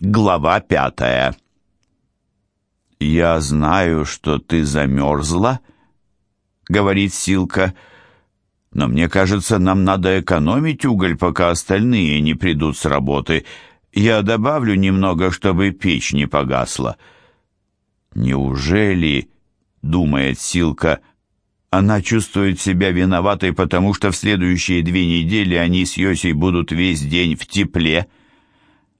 Глава пятая. «Я знаю, что ты замерзла», — говорит Силка, — «но мне кажется, нам надо экономить уголь, пока остальные не придут с работы. Я добавлю немного, чтобы печь не погасла». «Неужели, — думает Силка, — она чувствует себя виноватой, потому что в следующие две недели они с Йосей будут весь день в тепле?»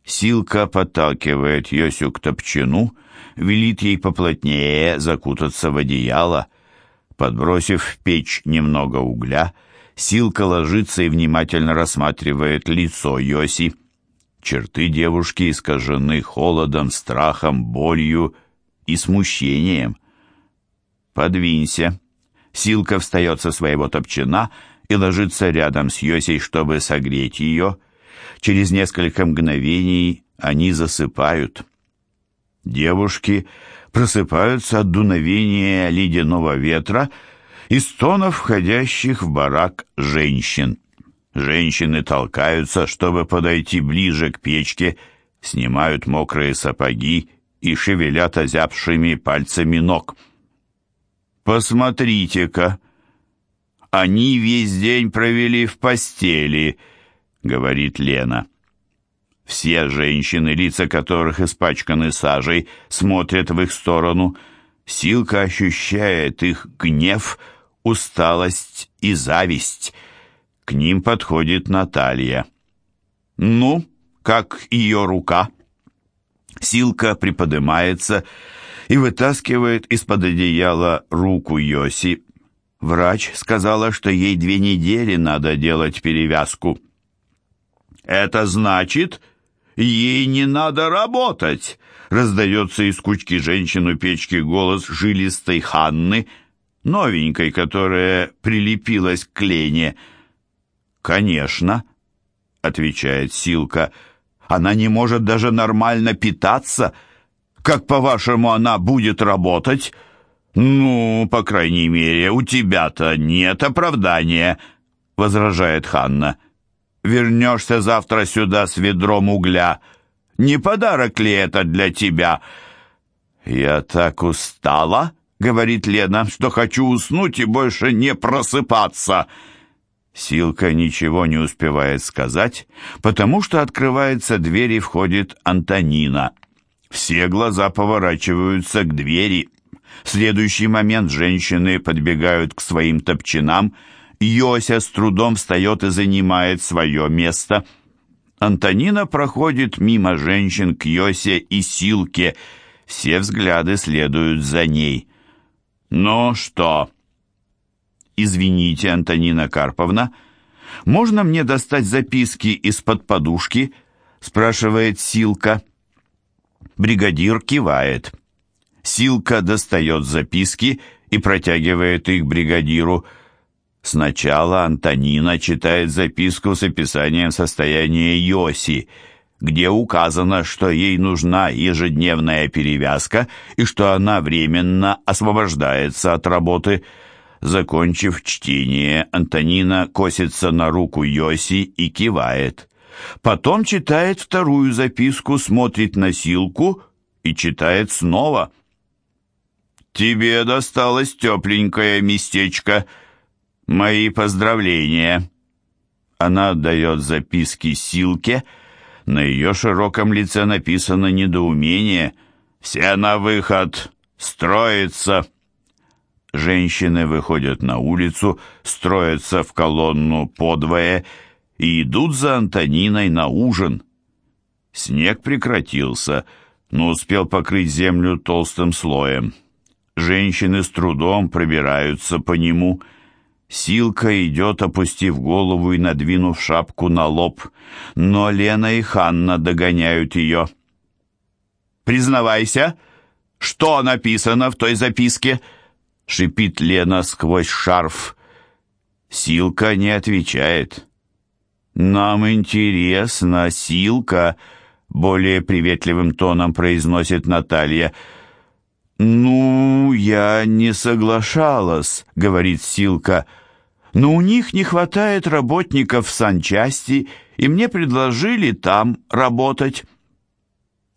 Силка подталкивает Йосю к топчину, велит ей поплотнее закутаться в одеяло. Подбросив в печь немного угля, Силка ложится и внимательно рассматривает лицо Йоси. Черты девушки искажены холодом, страхом, болью и смущением. «Подвинься». Силка встает со своего топчина и ложится рядом с Йосей, чтобы согреть ее. Через несколько мгновений они засыпают. Девушки просыпаются от дуновения ледяного ветра и стонов входящих в барак женщин. Женщины толкаются, чтобы подойти ближе к печке, снимают мокрые сапоги и шевелят озябшими пальцами ног. «Посмотрите-ка! Они весь день провели в постели», — говорит Лена. Все женщины, лица которых испачканы сажей, смотрят в их сторону. Силка ощущает их гнев, усталость и зависть. К ним подходит Наталья. «Ну, как ее рука?» Силка приподнимается и вытаскивает из-под одеяла руку Йоси. Врач сказала, что ей две недели надо делать перевязку. «Это значит, ей не надо работать!» Раздается из кучки женщин у печки голос жилистой Ханны, новенькой, которая прилепилась к Лене. «Конечно», — отвечает Силка, — «она не может даже нормально питаться. Как, по-вашему, она будет работать?» «Ну, по крайней мере, у тебя-то нет оправдания», — возражает Ханна вернешься завтра сюда с ведром угля. Не подарок ли это для тебя?» «Я так устала», — говорит Лена, — «что хочу уснуть и больше не просыпаться». Силка ничего не успевает сказать, потому что открывается дверь и входит Антонина. Все глаза поворачиваются к двери. В следующий момент женщины подбегают к своим топчинам — Йося с трудом встает и занимает свое место. Антонина проходит мимо женщин к Йосе и Силке. Все взгляды следуют за ней. «Ну что?» «Извините, Антонина Карповна, можно мне достать записки из-под подушки?» спрашивает Силка. Бригадир кивает. Силка достает записки и протягивает их бригадиру – Сначала Антонина читает записку с описанием состояния Йоси, где указано, что ей нужна ежедневная перевязка и что она временно освобождается от работы. Закончив чтение, Антонина косится на руку Йоси и кивает. Потом читает вторую записку, смотрит на Силку и читает снова. «Тебе досталось тепленькое местечко», «Мои поздравления!» Она отдает записки Силке. На ее широком лице написано недоумение. «Все на выход! Строится!» Женщины выходят на улицу, строятся в колонну подвое и идут за Антониной на ужин. Снег прекратился, но успел покрыть землю толстым слоем. Женщины с трудом пробираются по нему – Силка идет, опустив голову и надвинув шапку на лоб, но Лена и Ханна догоняют ее. «Признавайся, что написано в той записке?» — шипит Лена сквозь шарф. Силка не отвечает. «Нам интересно, Силка», — более приветливым тоном произносит Наталья, — «Ну, я не соглашалась», — говорит Силка, — но у них не хватает работников в санчасти, и мне предложили там работать.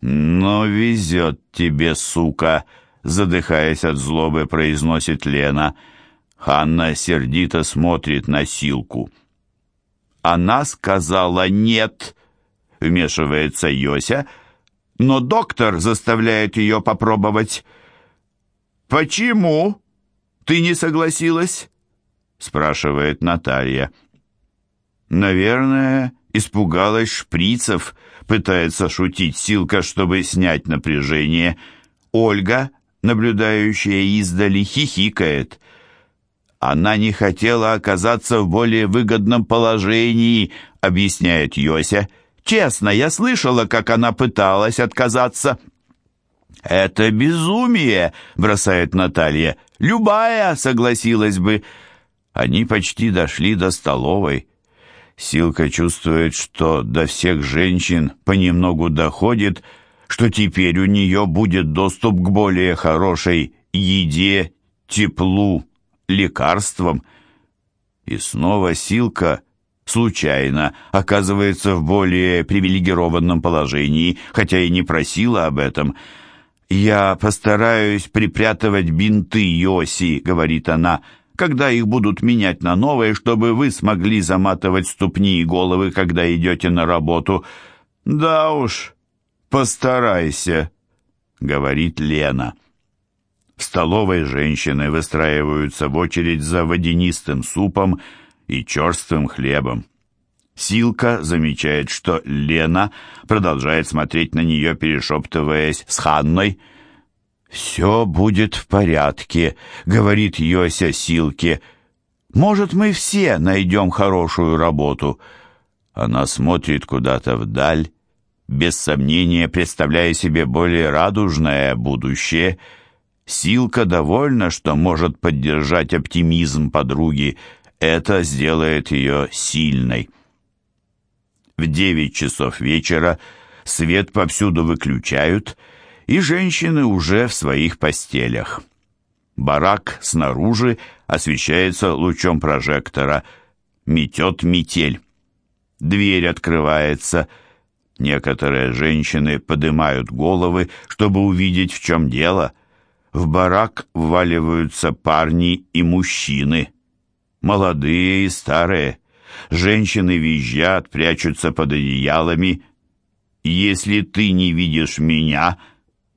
«Но везет тебе, сука!» Задыхаясь от злобы, произносит Лена. Ханна сердито смотрит на Силку. «Она сказала нет!» Вмешивается Йося, но доктор заставляет ее попробовать. «Почему ты не согласилась?» Спрашивает Наталья. «Наверное, испугалась шприцев», пытается шутить Силка, чтобы снять напряжение. Ольга, наблюдающая издали, хихикает. «Она не хотела оказаться в более выгодном положении», объясняет Йося. «Честно, я слышала, как она пыталась отказаться». «Это безумие», — бросает Наталья. «Любая согласилась бы». Они почти дошли до столовой. Силка чувствует, что до всех женщин понемногу доходит, что теперь у нее будет доступ к более хорошей еде, теплу, лекарствам. И снова Силка случайно оказывается в более привилегированном положении, хотя и не просила об этом. «Я постараюсь припрятывать бинты Йоси», — говорит она, — когда их будут менять на новые, чтобы вы смогли заматывать ступни и головы, когда идете на работу. Да уж, постарайся, говорит Лена. В столовой женщины выстраиваются в очередь за водянистым супом и черствым хлебом. Силка замечает, что Лена продолжает смотреть на нее, перешептываясь с Ханной – «Все будет в порядке», — говорит Йося Силке. «Может, мы все найдем хорошую работу?» Она смотрит куда-то вдаль, без сомнения представляя себе более радужное будущее. Силка довольна, что может поддержать оптимизм подруги. Это сделает ее сильной. В девять часов вечера свет повсюду выключают — и женщины уже в своих постелях. Барак снаружи освещается лучом прожектора. Метет метель. Дверь открывается. Некоторые женщины поднимают головы, чтобы увидеть, в чем дело. В барак вваливаются парни и мужчины. Молодые и старые. Женщины визжат, прячутся под одеялами. «Если ты не видишь меня»,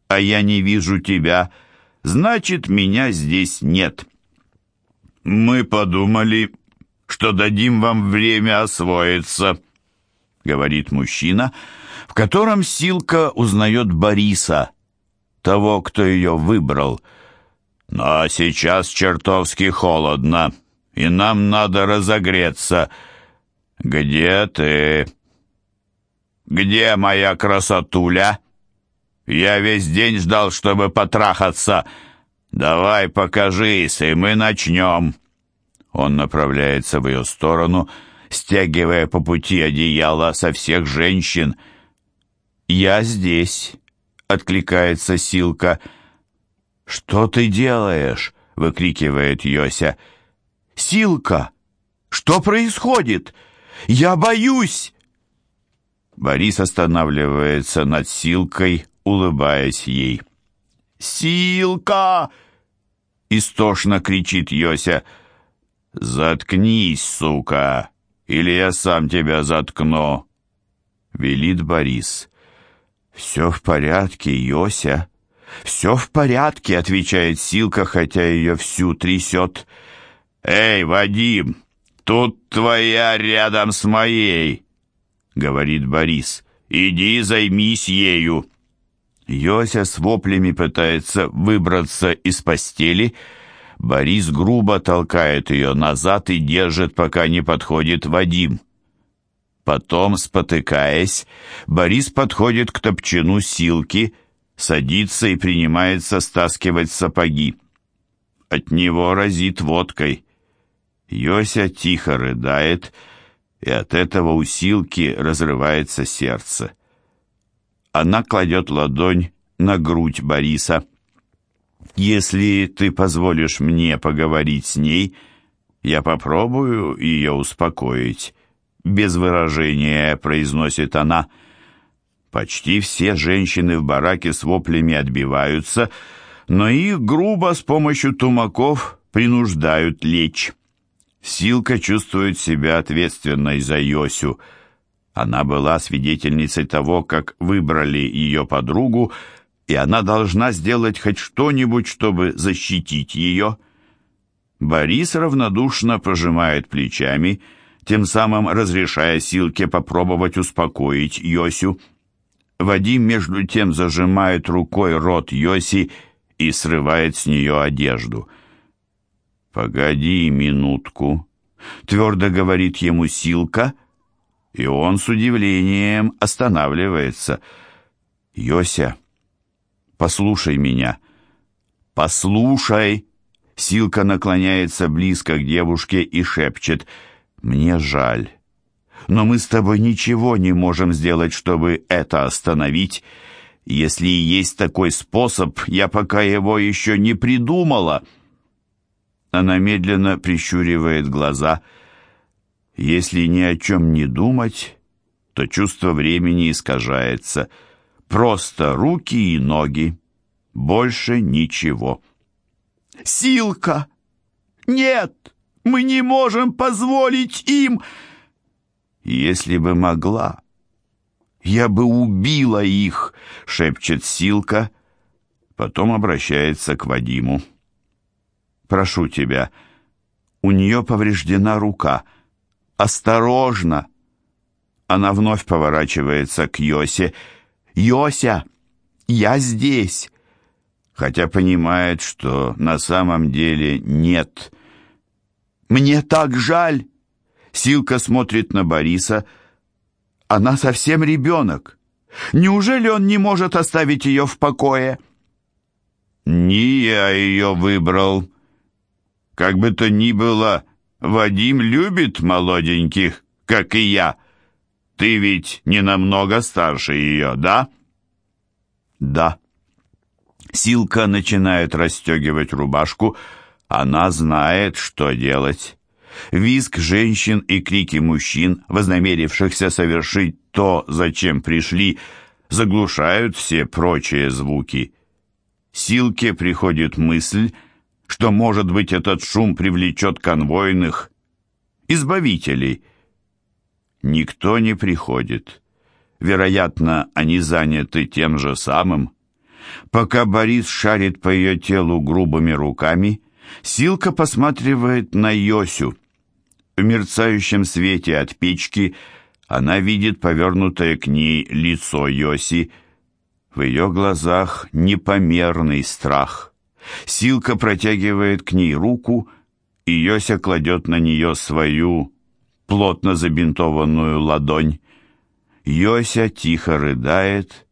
а я не вижу тебя, значит, меня здесь нет. Мы подумали, что дадим вам время освоиться, говорит мужчина, в котором Силка узнает Бориса, того, кто ее выбрал. Но сейчас чертовски холодно, и нам надо разогреться. Где ты? Где моя красотуля? Я весь день ждал, чтобы потрахаться. Давай, покажись, и мы начнем». Он направляется в ее сторону, стягивая по пути одеяло со всех женщин. «Я здесь», — откликается Силка. «Что ты делаешь?» — выкрикивает Йося. «Силка! Что происходит? Я боюсь!» Борис останавливается над Силкой, улыбаясь ей. «Силка!» — истошно кричит Йося. «Заткнись, сука, или я сам тебя заткну!» — велит Борис. «Все в порядке, Йося, все в порядке», — отвечает Силка, хотя ее всю трясет. «Эй, Вадим, тут твоя рядом с моей!» — говорит Борис. «Иди займись ею!» Йося с воплями пытается выбраться из постели. Борис грубо толкает ее назад и держит, пока не подходит Вадим. Потом, спотыкаясь, Борис подходит к топчину Силки, садится и принимается стаскивать сапоги. От него разит водкой. Йося тихо рыдает, и от этого у Силки разрывается сердце. Она кладет ладонь на грудь Бориса. «Если ты позволишь мне поговорить с ней, я попробую ее успокоить», — без выражения произносит она. Почти все женщины в бараке с воплями отбиваются, но их грубо с помощью тумаков принуждают лечь. Силка чувствует себя ответственной за Йосю. Она была свидетельницей того, как выбрали ее подругу, и она должна сделать хоть что-нибудь, чтобы защитить ее. Борис равнодушно пожимает плечами, тем самым разрешая Силке попробовать успокоить Йосю. Вадим между тем зажимает рукой рот Йоси и срывает с нее одежду. «Погоди минутку», — твердо говорит ему Силка, и он с удивлением останавливается. «Йося, послушай меня». «Послушай!» Силка наклоняется близко к девушке и шепчет «Мне жаль» но мы с тобой ничего не можем сделать, чтобы это остановить. Если есть такой способ, я пока его еще не придумала». Она медленно прищуривает глаза. Если ни о чем не думать, то чувство времени искажается. Просто руки и ноги. Больше ничего. «Силка! Нет! Мы не можем позволить им!» Если бы могла, я бы убила их, шепчет Силка, потом обращается к Вадиму. Прошу тебя, у нее повреждена рука. Осторожно! Она вновь поворачивается к Йосе. «Йося, я здесь!» Хотя понимает, что на самом деле нет. «Мне так жаль!» Силка смотрит на Бориса. Она совсем ребенок. Неужели он не может оставить ее в покое? Не я ее выбрал. Как бы то ни было, Вадим любит молоденьких, как и я. Ты ведь не намного старше ее, да? Да. Силка начинает расстегивать рубашку. Она знает, что делать. Визг женщин и крики мужчин, вознамерившихся совершить то, зачем пришли, заглушают все прочие звуки. Силке приходит мысль, что, может быть, этот шум привлечет конвойных, избавителей. Никто не приходит. Вероятно, они заняты тем же самым. Пока Борис шарит по ее телу грубыми руками, Силка посматривает на Йосю. В мерцающем свете от печки она видит повернутое к ней лицо Йоси. В ее глазах непомерный страх. Силка протягивает к ней руку, и Йося кладет на нее свою плотно забинтованную ладонь. Йося тихо рыдает,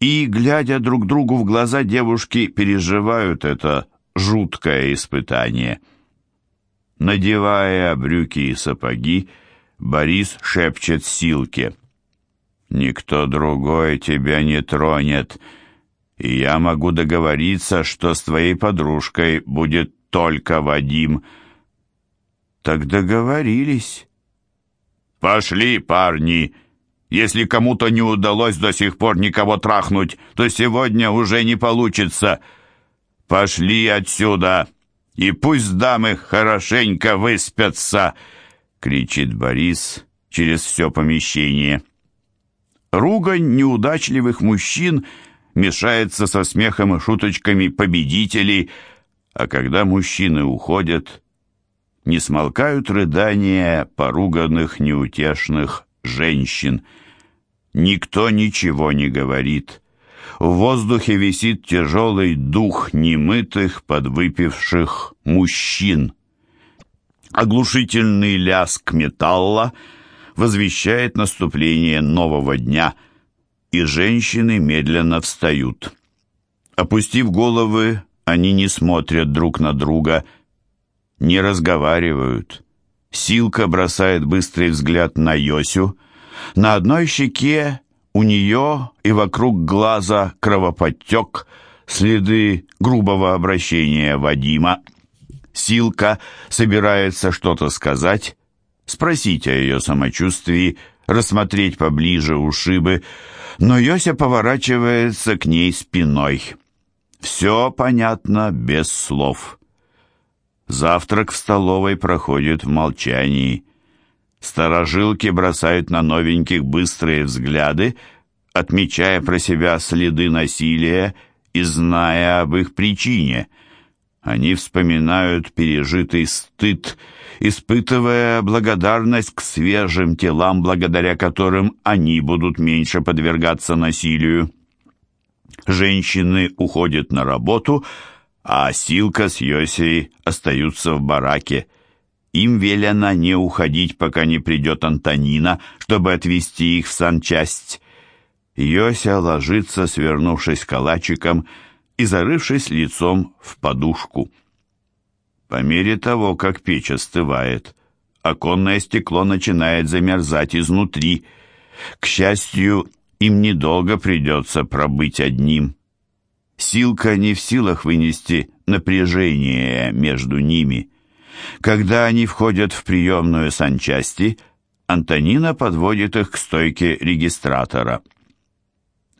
и, глядя друг другу в глаза, девушки переживают это жуткое испытание — Надевая брюки и сапоги, Борис шепчет Силке. «Никто другой тебя не тронет, и я могу договориться, что с твоей подружкой будет только Вадим». «Так договорились». «Пошли, парни!» Если кому-то не удалось до сих пор никого трахнуть, то сегодня уже не получится. Пошли отсюда!» и пусть дамы хорошенько выспятся!» — кричит Борис через все помещение. Ругань неудачливых мужчин мешается со смехом и шуточками победителей, а когда мужчины уходят, не смолкают рыдания поруганных неутешных женщин. Никто ничего не говорит. В воздухе висит тяжелый дух немытых, подвыпивших мужчин. Оглушительный ляск металла возвещает наступление нового дня, и женщины медленно встают. Опустив головы, они не смотрят друг на друга, не разговаривают. Силка бросает быстрый взгляд на Йосю. На одной щеке у нее и вокруг глаза кровоподтек, следы грубого обращения Вадима. Силка собирается что-то сказать, спросить о ее самочувствии, рассмотреть поближе ушибы, но Йося поворачивается к ней спиной. Все понятно без слов. Завтрак в столовой проходит в молчании. Сторожилки бросают на новеньких быстрые взгляды, отмечая про себя следы насилия и зная об их причине. Они вспоминают пережитый стыд, испытывая благодарность к свежим телам, благодаря которым они будут меньше подвергаться насилию. Женщины уходят на работу, а Силка с Йосей остаются в бараке. Им велено не уходить, пока не придет Антонина, чтобы отвезти их в санчасть. Йося ложится, свернувшись калачиком и зарывшись лицом в подушку. По мере того, как печь остывает, оконное стекло начинает замерзать изнутри. К счастью, им недолго придется пробыть одним. Силка не в силах вынести напряжение между ними. Когда они входят в приемную санчасти, Антонина подводит их к стойке регистратора.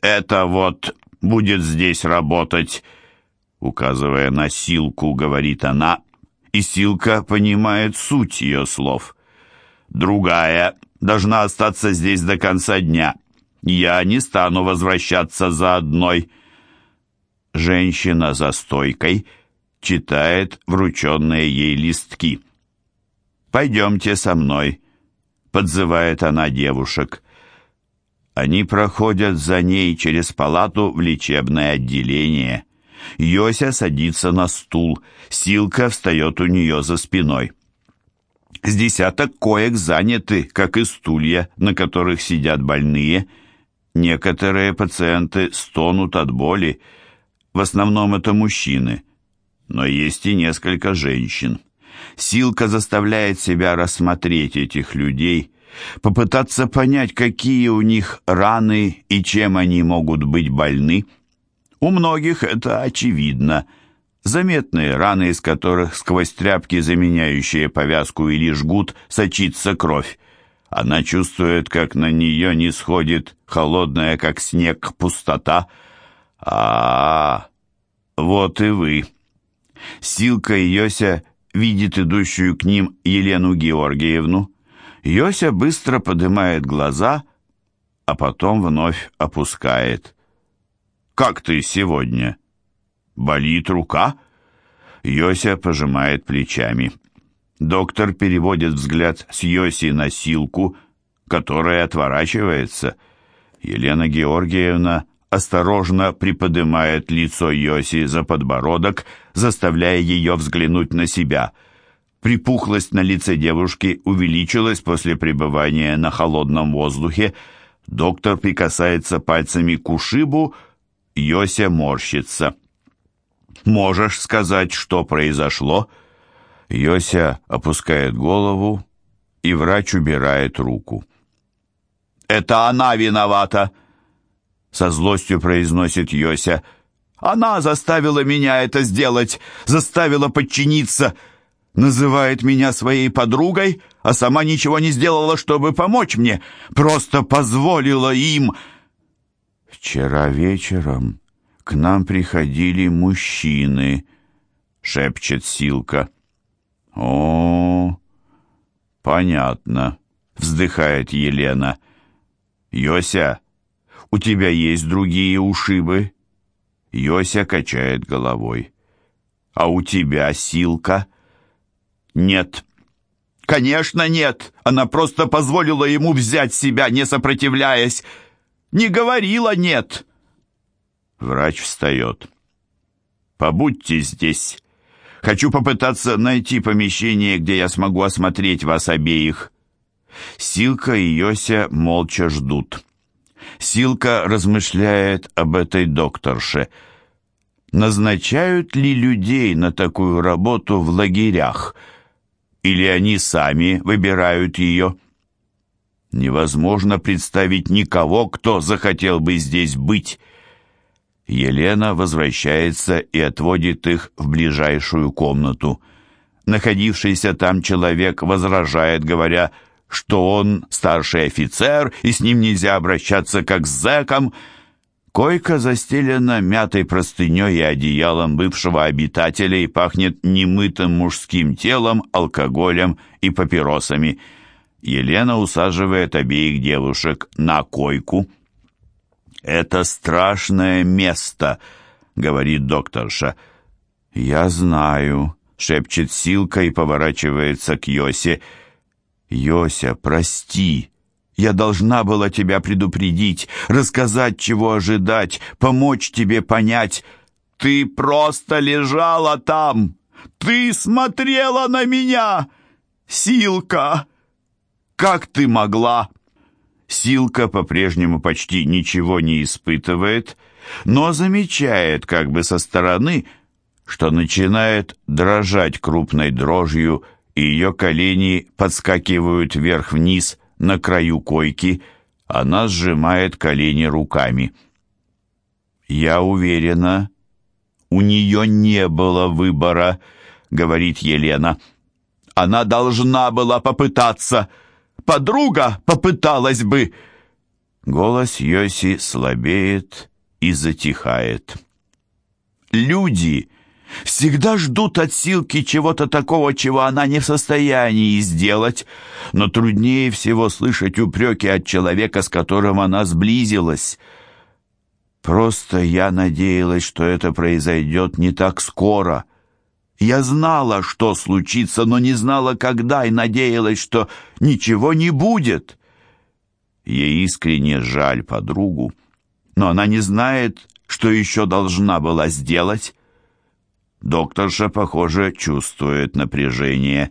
«Это вот будет здесь работать», указывая на Силку, говорит она, и Силка понимает суть ее слов. «Другая должна остаться здесь до конца дня. Я не стану возвращаться за одной». Женщина за стойкой читает врученные ей листки. «Пойдемте со мной», — подзывает она девушек. Они проходят за ней через палату в лечебное отделение. Йося садится на стул, Силка встает у нее за спиной. С десяток коек заняты, как и стулья, на которых сидят больные. Некоторые пациенты стонут от боли, в основном это мужчины, но есть и несколько женщин. Силка заставляет себя рассмотреть этих людей, попытаться понять, какие у них раны и чем они могут быть больны. У многих это очевидно. Заметные раны, из которых сквозь тряпки, заменяющие повязку или жгут, сочится кровь. Она чувствует, как на нее не сходит холодная, как снег, пустота — а, вот и вы. Силка и Йося видит идущую к ним Елену Георгиевну. Йося быстро поднимает глаза, а потом вновь опускает. «Как ты сегодня? Болит рука?» Йося пожимает плечами. Доктор переводит взгляд с Йоси на Силку, которая отворачивается. Елена Георгиевна осторожно приподнимает лицо Йоси за подбородок, заставляя ее взглянуть на себя. Припухлость на лице девушки увеличилась после пребывания на холодном воздухе. Доктор прикасается пальцами к ушибу, Йося морщится. «Можешь сказать, что произошло?» Йося опускает голову, и врач убирает руку. «Это она виновата!» со злостью произносит Йося. Она заставила меня это сделать, заставила подчиниться, называет меня своей подругой, а сама ничего не сделала, чтобы помочь мне, просто позволила им. Вчера вечером к нам приходили мужчины, шепчет Силка. О, понятно, вздыхает Елена. Йося, у тебя есть другие ушибы?» Йося качает головой. «А у тебя силка?» «Нет». «Конечно нет! Она просто позволила ему взять себя, не сопротивляясь. Не говорила нет!» Врач встает. «Побудьте здесь. Хочу попытаться найти помещение, где я смогу осмотреть вас обеих». Силка и Йося молча ждут. Силка размышляет об этой докторше. Назначают ли людей на такую работу в лагерях? Или они сами выбирают ее? Невозможно представить никого, кто захотел бы здесь быть. Елена возвращается и отводит их в ближайшую комнату. Находившийся там человек возражает, говоря, что он старший офицер, и с ним нельзя обращаться как с зэком. Койка застелена мятой простыней и одеялом бывшего обитателя и пахнет немытым мужским телом, алкоголем и папиросами. Елена усаживает обеих девушек на койку. «Это страшное место», — говорит докторша. «Я знаю», — шепчет Силка и поворачивается к Йосе. «Йося, прости. Я должна была тебя предупредить, рассказать, чего ожидать, помочь тебе понять. Ты просто лежала там. Ты смотрела на меня. Силка, как ты могла?» Силка по-прежнему почти ничего не испытывает, но замечает как бы со стороны, что начинает дрожать крупной дрожью, и ее колени подскакивают вверх-вниз на краю койки, она сжимает колени руками. «Я уверена, у нее не было выбора», — говорит Елена. «Она должна была попытаться. Подруга попыталась бы». Голос Йоси слабеет и затихает. «Люди всегда ждут от Силки чего-то такого, чего она не в состоянии сделать, но труднее всего слышать упреки от человека, с которым она сблизилась. Просто я надеялась, что это произойдет не так скоро. Я знала, что случится, но не знала, когда, и надеялась, что ничего не будет. Ей искренне жаль подругу, но она не знает, что еще должна была сделать. Докторша, похоже, чувствует напряжение.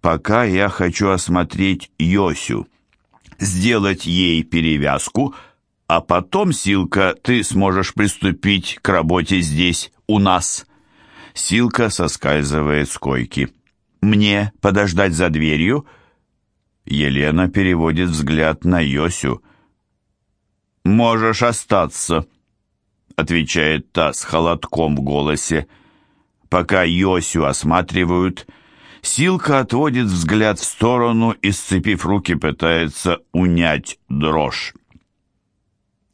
Пока я хочу осмотреть Йосю, сделать ей перевязку, а потом, Силка, ты сможешь приступить к работе здесь, у нас. Силка соскальзывает с койки. Мне подождать за дверью? Елена переводит взгляд на Йосю. «Можешь остаться», — отвечает та с холодком в голосе. Пока Йосю осматривают, Силка отводит взгляд в сторону и, сцепив руки, пытается унять дрожь.